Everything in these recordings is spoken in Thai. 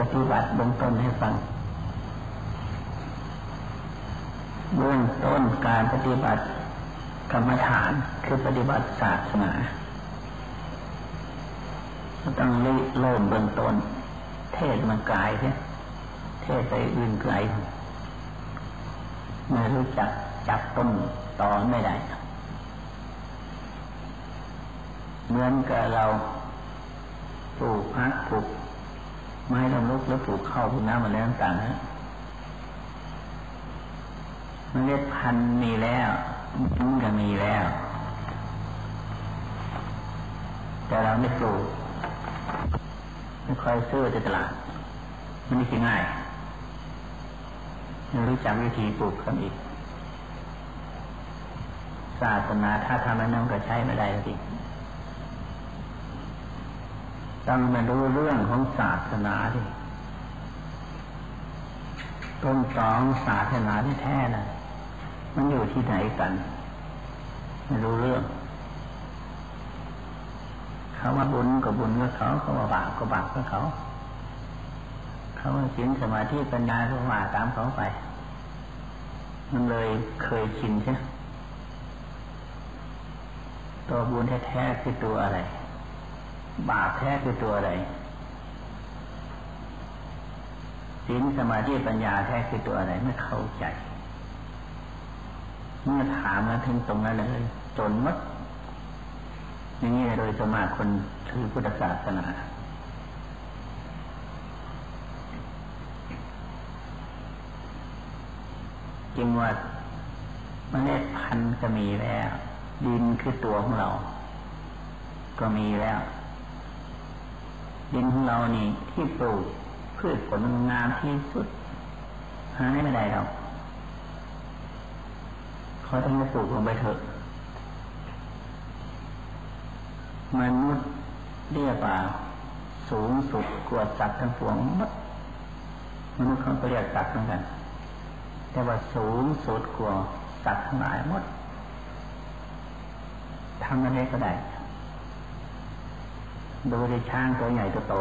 ปฏิบัติเบื้องต้นให้ฟัง เบื้องต้นการปฏิบัติกรรมฐานคือปฏิบัติศาสนาต้องริเริ่มเบื้องต้น เทศมันกายเนี่เทศไปอื่นไกลไม่รู้จักจับต้นตอนไม่ได้เหมือนกับเราปลูกพักปลูก ไม้ลำลุกแล้วปลูกข้าวปลูกน้ำมาแล้วต่างๆนะมันเล็ดพันมีแล้วมันก็มีแล้ว แต่เราไม่ปลูกไม่ค่อยซื้อในตลาด มันไม่ง่ายไม่รู้จักวิธีปลูกกันอีกศาสนาถ้าทำแล้วนั่นก็ใช้ไม่ได้จริง ต้องมาดูเรื่องของศาสนาดิต้นสองศาสนาที่แท้นะมันอยู่ที่ไหนกัน ไม่รู้เรื่องเขาว่าบุญกับบุญกับเขาเขาว่าบาปกับบาปกับเขา เขาว่าศีลสมาธิปัญญาก็ว่าตามเขาไป มันเลยเคยชินใช่ตัวบุญแท้ๆคือตัวอะไร บาปแท้คือตัวอะไรศีลสมาธิปัญญาแท้คือตัวอะไรไม่เข้าใจ เมื่อถามมาถึงตรงนั้นเลยจนมัดอย่างนี้โดยสมาคนถือพุทธศาสนาจึงว่าเมล็ดพันธุ์ก็มีแล้ว ดินคือตัวของเรา ก็มีแล้ว ดินของเรานี่ ที่ปลูกพืชผลงามที่สุดหาไม่ได้หรอกเขาต้องมาปลูกลงไปเถอะมนุษย์เรียกว่าสูงสุดกว่าสัตว์ทั้งปวงมดมนุษย์เขาเรียกสัตว์เหมือนกัน แต่ว่าสูงสุดกว่าสัตว์ทั้งหลายหมดทำอะไรก็ได้ ดูได้ช้างตัวใหญ่ตัวโต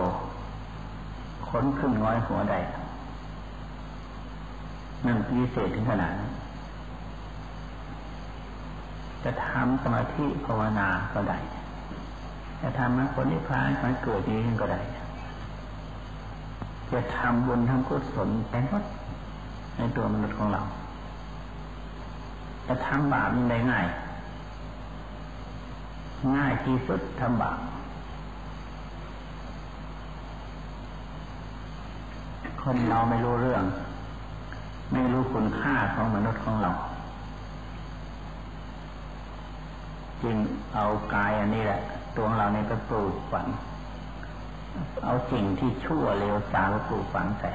ขนขึ้นง้อยหัวใดนั่นพิเศษถึงขนาดจะทำสมาธิภาวนาก็ได้ จะทำมรรคผลนิพพานมันเกิดนี้ก็ได้ จะทำบุญทำกุศลแต่ก็ในตัวมนุษย์ของเรา จะทำบาปมันได้ง่าย ง่ายที่สุดทำบาป คนเราไม่รู้เรื่อง ไม่รู้คุณค่าของมนุษย์ของเรา จึงเอากายอันนี้แหละ ตัวของเราในกระปลูกฝัง เอาสิ่งที่ชั่วเร็วสาวปลูกฝังใส่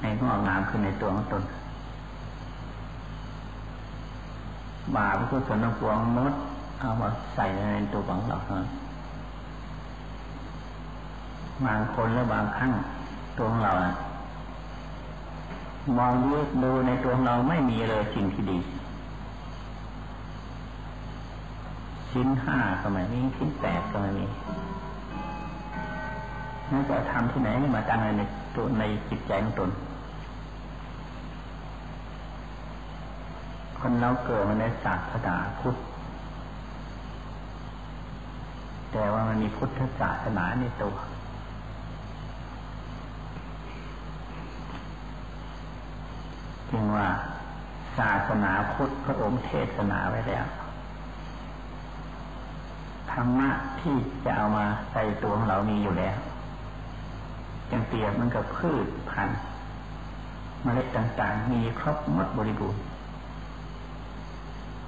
ในงอกงามขึ้นในตัวของตนบาปก็สนปวงมดเอามาใส่ในตัวของเราเท่านั้น บางคนและบางครั้งตัวของเรานะมองยึดดูในตัวเราไม่มีเลยสิ่งที่ดีชิ้นห้าก็ไม่มีชิ้นแปดก็ไม่มีนั่นจะทำที่ไหนมาตั้งในตัวในจิตใจของตน คนเราเกิดมาในศาสนาพุทธ แต่ว่ามันมีพุทธศาสนาในตัว จึงว่าศาสนาพุทธพระองค์เทศนาไว้แล้วธรรมะที่จะเอามาใส่ตัวของเรามีอยู่แล้วยังเปรียบมันกับพืชพันธุ์เมล็ดต่างๆ มีครบหมดบริบูรณ์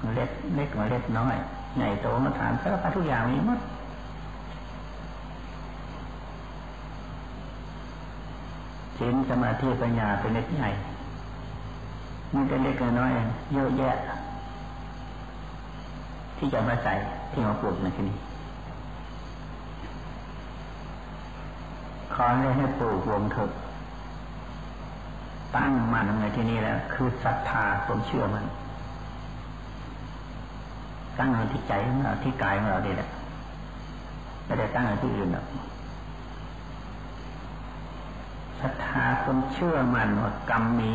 เมล็ดเล็กเมล็ดน้อยใหญ่โตมาถามสารพัดทุกอย่างมีหมดศีลสมาธิปัญญาเป็นเล็กใหญ่ มันจะเล็กน้อยเยอะแยะ ที่จะมาใส่ที่มาปลูกในที่นี้ขอให้ให้ปลูกวงเถอะตั้งมันในที่นี้แล้ว คือศรัทธาผมเชื่อมันตั้งในที่ใจของเราที่กายของเราดีแหละไม่ได้ตั้งในที่อื่นหรอกทาคนเชื่อมันว่ากรรมมี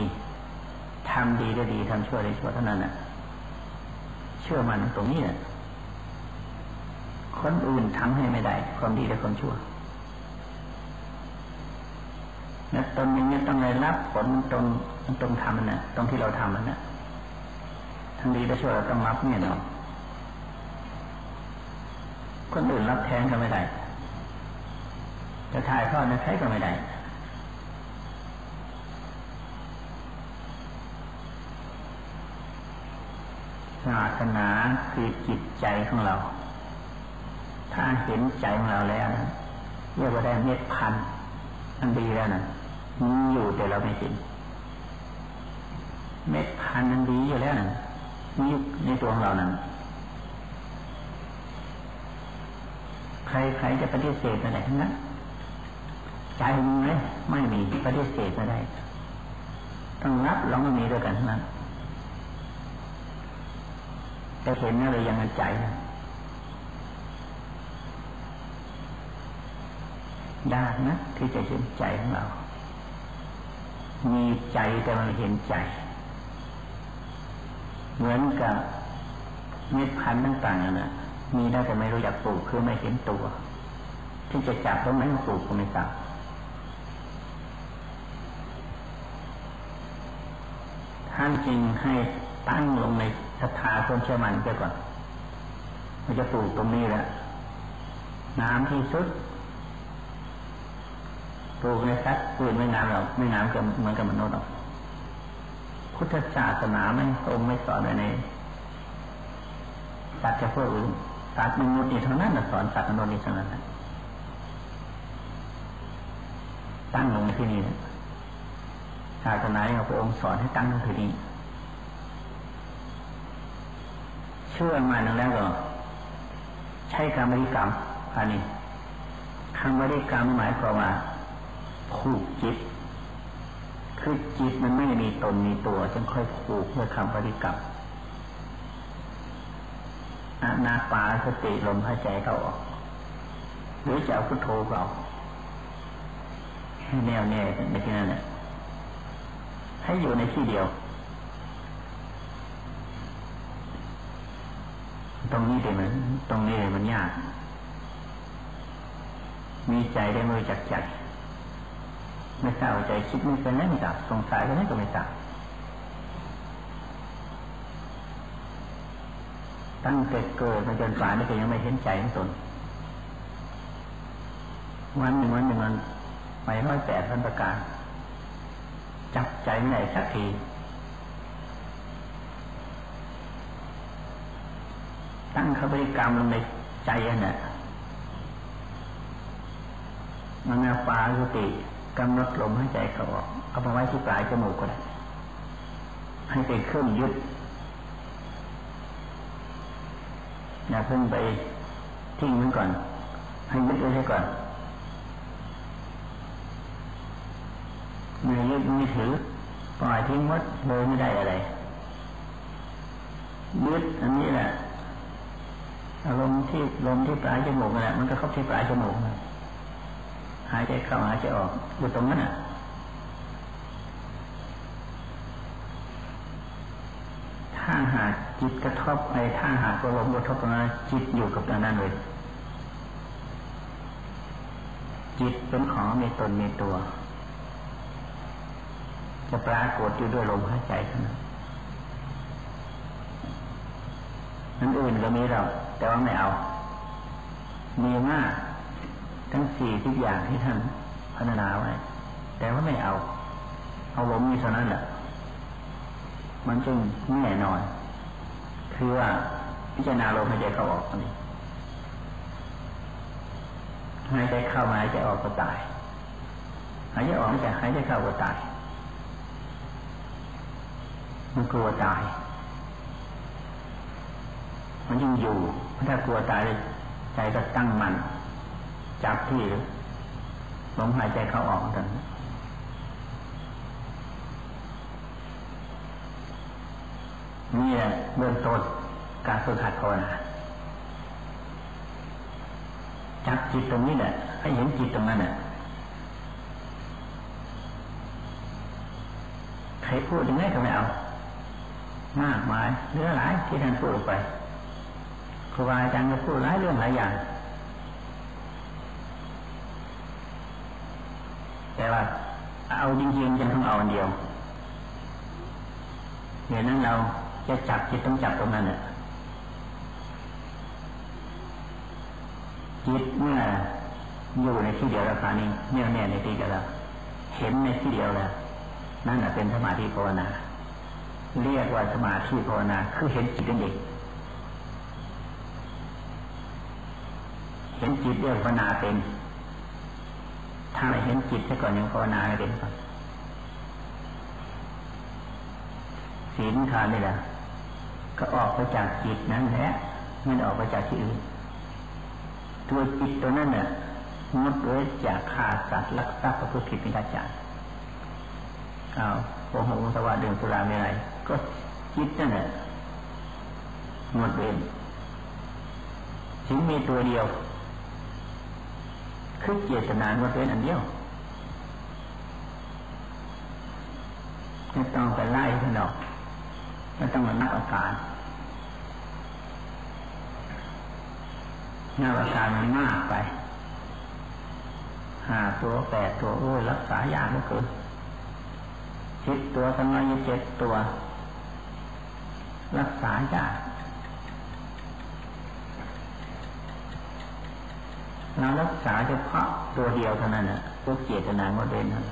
ทำดีได้ดีทำชั่วได้ชั่วเท่านั้นน่ะ เชื่อมันตรงนี้น่ะคนอื่นทำให้ไม่ได้ ความดีและความชั่วนะตนนี้ต้องได้รับผลตรงตรงทำน่ะ ตรงที่เราทำนั่นนะทั้งดีและชั่วเราต้องรับเนี่ยเนาะคนอื่นรับแทนก็ไม่ได้จะถ่ายทอดในใครก็ไม่ได้ ศาสนาคือจิตใจของเรา ถ้าเห็นใจของเราแล้วนะเรียกว่าได้เม็ดพันอันดีแล้วนะมีอยู่แต่เราไม่เห็น เม็ดพันนั้นดีอยู่แล้วนะมีในตัวของเรานั้นใครใครจะปฏิเสธอะไรทั้งนั้นใจมีไหมไม่มีปฏิเสธไม่ได้ ต้องรับลองมีด้วยกันทั้งนั้น แต่เห็นอะไรยังใจยากนะที่จะเห็นใจของเรา มีใจแต่มันเห็นใจ เหมือนกับเม็ดพันธุ์ต่างๆนะมีได้แต่ไม่รู้จักปลูกคือไม่เห็นตัว ที่จะจับตรงไหนมาปลูกก็ไม่จับท่านจริงให้ตั้งลงใน ศรัทธาคนเชื่อมันไปก่อนมันจะปลูกตรงนี้แหละน้ำที่สุดปลูกในสัตว์ปืนไม่งามหรอกไม่งามก็เหมือนกับมนุษย์หรอกพุทธศาสนาไม่องไม่สอนในสัตว์จะพวกอื่นสัตว์มนุษย์นี่เท่านั้นสอนสัตว์มนุษย์นี่เท่านั้นตั้งลงในที่นี้ศาสนาของพระองค์สอนให้ตั้งลงที่นี้ เชื่อมาแล้วก็ ใช้การบริกรรมอันนี้คำบริกรรมหมายความว่าผูกจิต คือจิตมันไม่มีตนมีตัวจึงค่อยผูกด้วยคำบริกรรมอานาปาสติลมหายใจเข้าออกหรือจะเอาพุทโธเก่าให้แน่วแน่ในที่นั้นแหละให้อยู่ในที่เดียว ตรงนี้เดี๋ยวมันตรงนี้เดี๋ยวมันยาก มีใจได้มือจักจักไม่ทราบใจคิดไม่เป็นไม่ทราบสงสัยก็ไม่ก็ไม่ทราบตั้งแต่เกิดมาจนตายนี่ก็ยังไม่เห็นใจของตนวันหนึ่งวันหนึ่งมันไปร้อยแปดพันประการ จับใจไม่ได้สักที ตั้งขบริกรรมลงในใจอันน่ะมันอาปาสติกำหนดลมให้ใจเขาออก เอาไปไว้ที่ปลายจมูกก็ได้ให้เป็นเครื่องยึดอย่าเพิ่งไปทิ้งมันก่อน ให้ยึดไว้ก่อนไม่ยึดไม่ถือปล่อยทิ้งวัดเลยไม่ได้อะไรยึดอันนี้แหละ อารมณ์ที่ลมที่ปลายจมูกนั่นแหละมันก็เข้าที่ปลายจมูกหายใจเข้าหายใจออกอยู่ตรงนั้นอะถ้าหากจิตกระทบไอ้ถ้าหากอารมณ์กระทบตรงนั้นจิตอยู่กับตรงนั้นเลยจิตเป็นของมีตนมีตัว จะปรากฏอยู่ด้วยลมหายใจเท่านั้นนั่นอื่นก็มีเรา แต่ว่าไม่เอา มีมากทั้งสี่ทุกอย่างที่ท่านพัฒนาไว้ แต่ว่าไม่เอา เอาล้มมีเท่านั้นแหละมันจึงแน่นอน คือว่าพิจารณาลมหายใจเข้าออกนี่หายใจเข้ามาหายใจออกก็ตายหายใจออกไม่ใช่หายใจเข้าก็ตาย มันกลัวตาย มันยังอยู่ ถ้ากลัวตายใจก็ตั้งมันจับที่ลมหายใจเข้าออกกันนี่แหละเบื้องต้นการฝึกหัดภาวนาจับจิตตรงนี้แหละให้เห็นจิตตรงนั้นแหละให้พูดยังไงก็ไม่เอา มากมายเรื่อหลายที่ท่านพูดไป รูบาอาจารย์ก็พูดหลายเรื่องหลายอย่าง แต่ว่าเอาจริงๆจะต้องเอาอันเดียวเดี๋ยนั้นเราจะจับจิตต้องจับตรงนั้นเนี่ยจิตเมื่ออยู่ในที่เดียวแล้วคราวนี้เน่ยแน่ในที่เดียวแล้วเห็นในที่เดียวแล้วนั่นเป็นสมาธิภาวนา เรียกว่าสมาธิภาวนา คือเห็นจิตเป็นเด็ก เห็นจิตเรียกภาวนาเป็น ถ้าไม่เห็นจิตซะก่อนยังภาวนาไม่เป็นก่อนศีลทานนี่แหละก็ออกไปจากจิตนั้นแหละไม่ออกไปจากที่อื่นตัวจิตตัวนั้นเนี่ยงดเว้นจากฆ่าสัตว์ลักทรัพย์ประพฤติผิดในการจารเอาโอ้โหสวัสดิ์สุราไม่ไรก็จิตนั่นแหละงดเว้นถึงมีตัวเดียว คือเจตนางดเว้นอันเดียวไม่ต้องไปไล่ขนอกไม่ต้องมานับอาการนับอาการมันมากไปห้าตัวแปดตัวโอ้ยรักษายากเหลือเกินสิบตัวทำไมยังเจ็ดตัว รักษายาก เรารักษาเฉพาะตัวเดียวเท่านั้นนะพวกเจตนางดเว้นนั้น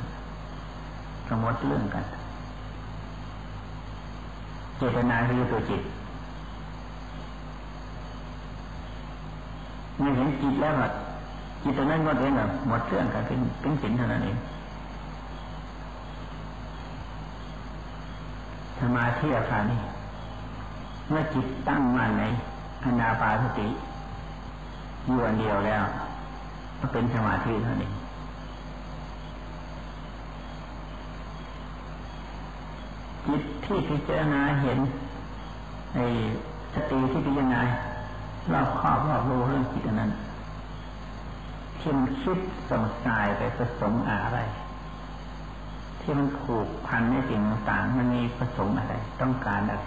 สมมติเรื่องกัน เจตนาคือตัวจิตเมื่อเห็นจิตแล้วจิตตรงนั้นงดเว้นหมดเรื่องกันเป็นเป็นสินเท่านั้นเองสมาธิอากานี้เมื่อจิตตั้งมั่นในอนาปาสติอยู่อันเดียวแล้ว เป็นสมาธิเท่านั้นจิตที่พิจารณาเห็นในสติที่พิจารณารอบครอบรอบรู้เรื่องจิตนั้นที่มันคิดส่งสายไปผสมอะไร ที่มันผูกพันในสิ่งต่างๆมันมีประสงค์อะไร ต้องการอะไร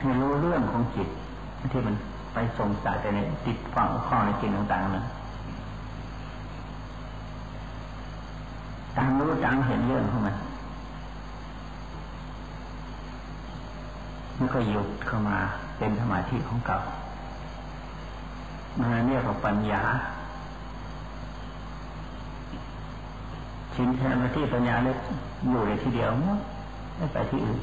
ให้รู้เรื่องของจิตที่มันไปส่งสายไปในติดฝังข้อในสิ่งต่างๆนั้น ตามรู้ตามเห็นเรื่องของมันมันก็หยุดเข้ามาเป็นสมาธิของเก่ามันเรียกว่าปัญญาชินแทนมาที่ปัญญาเลยอยู่ในที่เดียวไม่ไปที่อื่น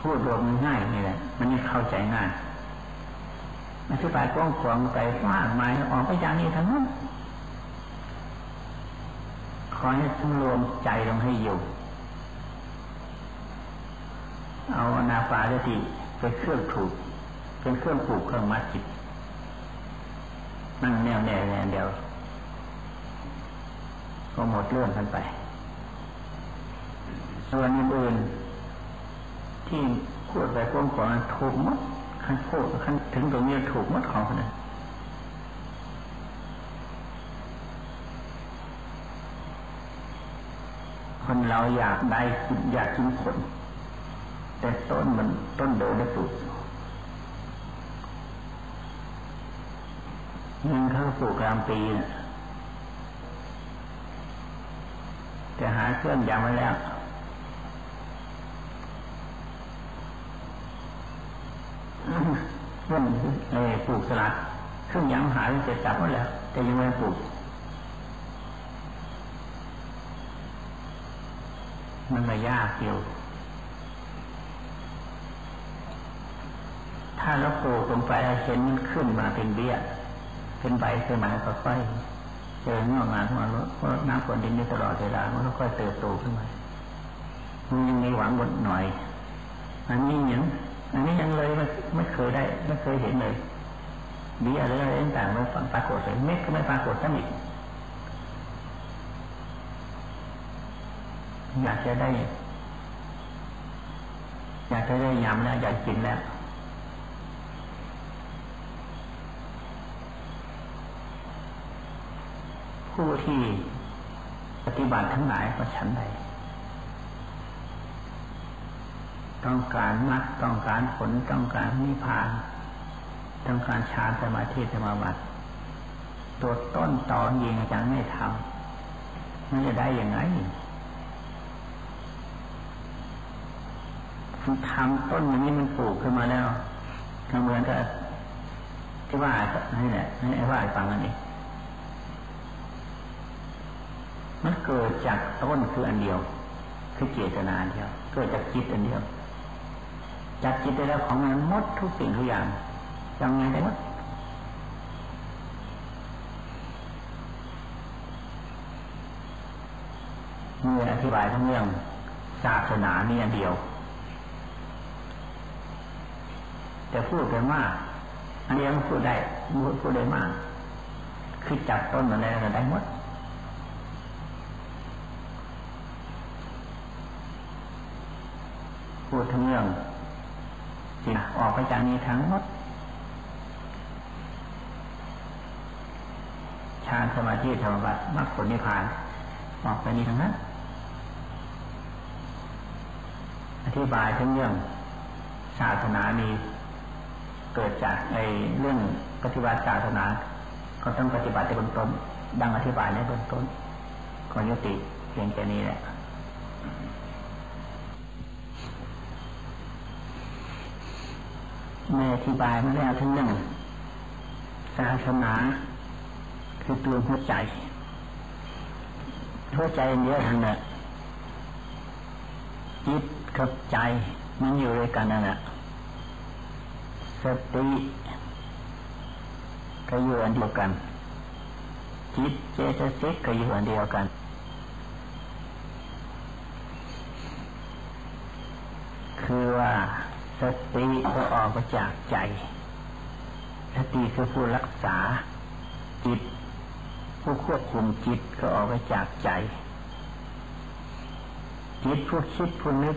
พูดรวมง่ายนี่แหละมันนี่เข้าใจง่าย อธิบายกว้างขวางไปมากมายออกไปอย่างนี้ทั้งนั้นขอให้ทั้งรวมใจลงให้อยู่ เอาอนาปาสติเป็นเครื่องถูก เป็นเครื่องผูกเครื่องมัดจิต นั่งแน่วแน่แน่เดียว ก็หมดเรื่องกันไป ส่วนอื่นที่พูดไปกว้างขวางถูกมัด ขั้นพูดขั้นถึงตรงนี้ถูกมัดของคนนั้คนเราอยากได้อยากกินผล แต่ต้นมันต้นเดินได้ปลูกเงินเขาปลูกกลางปีนะแต่หาเครื่องยำมาแล้ว ต้นเอปลูกสลัดเครื่องยำหายเสร็จจับมาแล้ว แต่ยังไม่ปลูกมันม่ยากเกี่ยว ถ้าเราปลูกลงไปเห็นมันขึ้นมาเป็นเบี้ย เป็นใบขึ้นมาก็ค่อยเจองอกงามขึ้นมาเพราะน้ำฝนดินนี่ตลอดเวลามันก็ค่อยเติบโตขึ้นมามันยังมีหวังบนหน่อย อันนี้ยัง อันนี้ยังเลยไม่เคยได้ ไม่เคยเห็นเลยเบี้ยหรือะไรต่างๆไม่ปรากฏเลยเม็ดก็ไม่ปรากฏทั้งอีกอยากจะได้ อยากจะได้ยำแล้วอยากกินแล้วผู้ที่ปฏิบัติทั้งหลายก็ฉันใด ต้องการมรรคต้องการผลต้องการนิพพาน ต้องการฌานสมาธิสมาบัติตัวต้นตอนยิงอาจารย์ไม่ทำมันจะได้อยังไงทำต้นอย่างนี้มันปลูกขึ้นมาแล้วก็เหมือนกับที่ว่านี่แหละนี่ว่าฟังกันเองมันเกิดจากต้นคืออันเดียว คือเจตนาเดียว เกิดจากจิตอันเดียว จากจิตได้แล้วของมันมดทุกสิ่งทุกอย่างยังไงได้หมดเมื่ออธิบายทั้งเรื่องศาสนานี่อันเดียว แต่พูดไปมากอันนี้มันพูดได้พูดได้มาก คือจับต้นมาแล้วได้หมดพูดทั้งเรื่อง สิออกไปจากนี้ทั้งหมดฌานสมาธิธรรมบัติมรรคผลนิพพาน ออกไปนี้ทั้งนั้นอธิบายทั้งเรื่องศาสนานี้เกิดจากในเรื่องปฏิบัติศาสนา ก็ต้องปฏิบัติในเบื้องต้น ดังอธิบายในเบื้องต้นก็ยุติเพียงแค่นี้แหละ แม่อธิบายมาแล้วทั้งเรื่งศาสนาคือตัวหัวใจ หัวใจเยอะทั้งนั้นจิตกับใจมันอยู่ด้วยกันนั่นแหละสติก็อยู่อันเดียวกัน จิตเจตสิกก็อยู่อันเดียวกัน คือว่า สติก็ออกมาจากใจ สติคือผู้รักษาจิต ผู้ควบคุมจิตก็ออกมาจากใจ จิตผู้คิดผู้นึก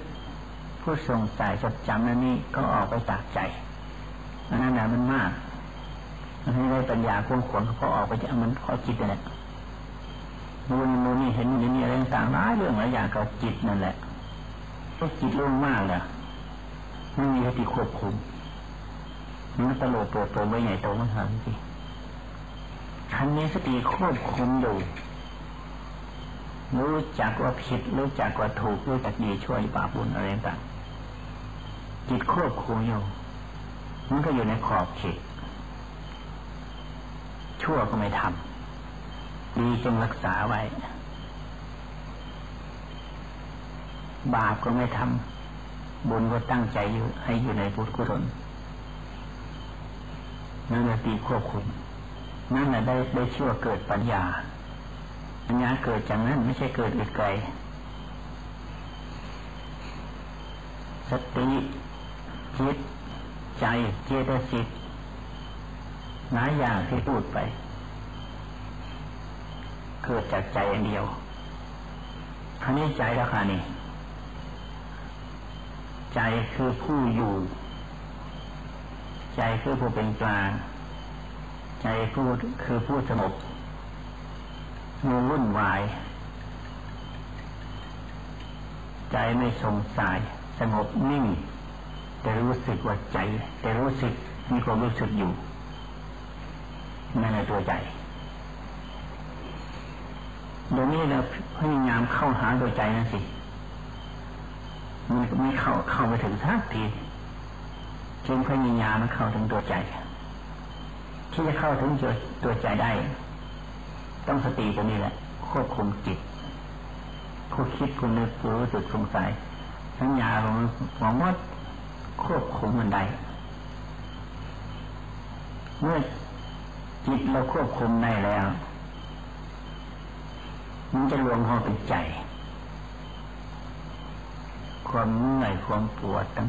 ผู้สงสัยจดจำนั่นนี่ก็ออกไปจากใจอันนั้นแหละมันมากมันให้ได้ปัญญาควงขวนเขาออกไปจากมันขอจิตนั่นแหละมูนมูนี่เห็นอย่างนี้อะไรต่างๆหลายเรื่องหลายอย่างก็จิตนั่นแหละก็จิตรุ่งมากเลย ไม่มีสติควบคุมมันตลกตัวโตไม่ใหญ่โตมันทำสิคันนี้สติควบคุมอยู่รู้จักว่าผิดรู้จักว่าถูกรู้จักดีช่วยบาปบุญอะไรต่างจิตควบคุมอยู่มันก็อยู่ในขอบเขตชั่วก็ไม่ทำดีจึงรักษาไว้ บาปก็ไม่ทำ บุญก็ตั้งใจอยู่ให้อยู่ในบุญกุศลนั่นแหละตีควบคุมนั่นแหละได้ได้ชื่อเกิดปัญญาปัญญาเกิดจากนั้นไม่ใช่เกิดอีกไกลสติจิตใจเจตสิกหลายอย่างที่พูดไป เกิดจากใจอันเดียวครนี้ใจแล้วค่ะนี่ ใจคือผู้อยู่ ใจคือผู้เป็นกลางใจผู้คือผู้สงบมูวุ่นวาย ใจไม่สงสัยสงบนิ่ง แต่รู้สึกว่าใจ แต่รู้สึกมีความรู้สึกอยู่นั่นในตัวใจตรงนี้เราพยายามเข้าหาตัวใจนั่นสิ มันไม่เข้าเข้าไปถึงทักทีจึงพยายามเข้าถึงตัวใจ ที่จะเข้าถึงตัวใจได้ ต้องสติตัวนี้แหละ ควบคุมจิตผู้คิดคุณนึกรู้สึกสงสัยสัญญาลงหวังว่าควบคุมมันได้เมื่อจิตเราควบคุมได้แล้ว มันจะรวมเข้าเป็นใจ ความเมื่อยความปวดต่าง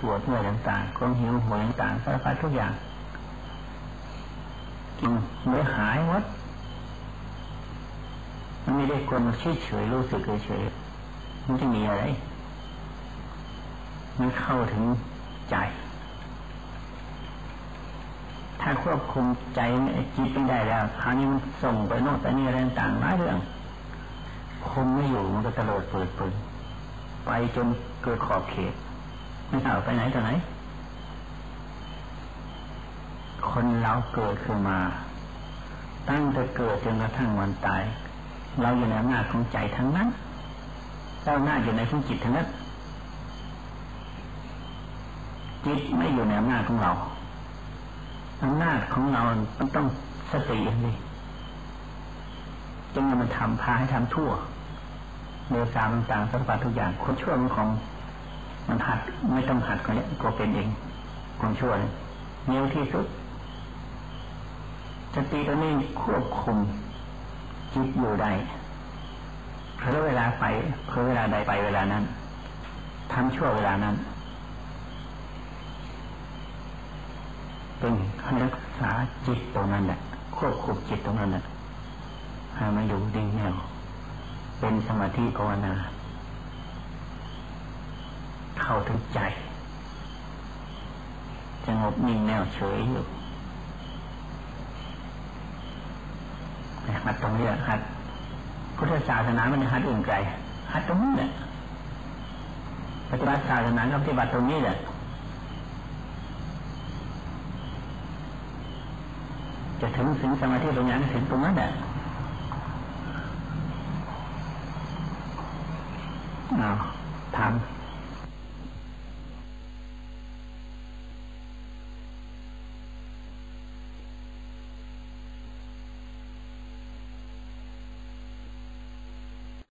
ปวดเมื่อยต่างๆความหิวโหยต่างๆสารพัดทุกอย่างกินเมื่อหายวัดมันไม่ได้คนเฉยๆรู้สึกเฉยๆมันจะมีอะไรมันเข้าถึงใจ ถ้าควบคุมใจจิตไม่ได้แล้วคราวนี้มันส่งไปโน่นไปนี่อะไรต่างๆหลายเรื่องคุมไม่อยู่มันก็ตะเลิดเปิดปืน ไปจนเกิดขอบเขต ไม่ทราบไปไหนต่อไหน คนเราเกิดขึ้นมา ตั้งแต่เกิดจนกระทั่งวันตาย เราอยู่ในอำนาจของใจทั้งนั้นเจ้าหน้าอยู่ในของจิตทั้งนั้นจิตไม่อยู่ในอำนาจของเราอำนาจของเราต้องสติอย่างนี้จึงมันทำพาให้ทำทั่ว เนื้อสามต่างสัมผัสทุกอย่างคนชั่วมันของมันหัดไม่ต้องหัดก็เนี่ยก็เป็นเองคนชั่วเนี่ยเนียวที่สุดสติตัวนี้ควบคุมจิตอยู่ได้เพราะเวลาไปเพราะเวลาใดไปเวลานั้นทำชั่วเวลานั้น เป็นรักษาจิตตรงนั้นแหละควบคุมจิตตรงนั้นแหละให้มาอยู่ดิ่งแนว เป็นสมาธิภาวนา เข้าถึงใจสงบนิ่งแน่วเฉยอยู่หัดตรงนี้หัดพุทธศาสนามันหัดอื่นไกลหัดตรงนี้แหละปฏิบัติศาสนาก็ปฏิบัติตรงนี้แหละจะถึงถึงสมาธิตรงนั้นถึงตรงนั้นแหละ เอาทำ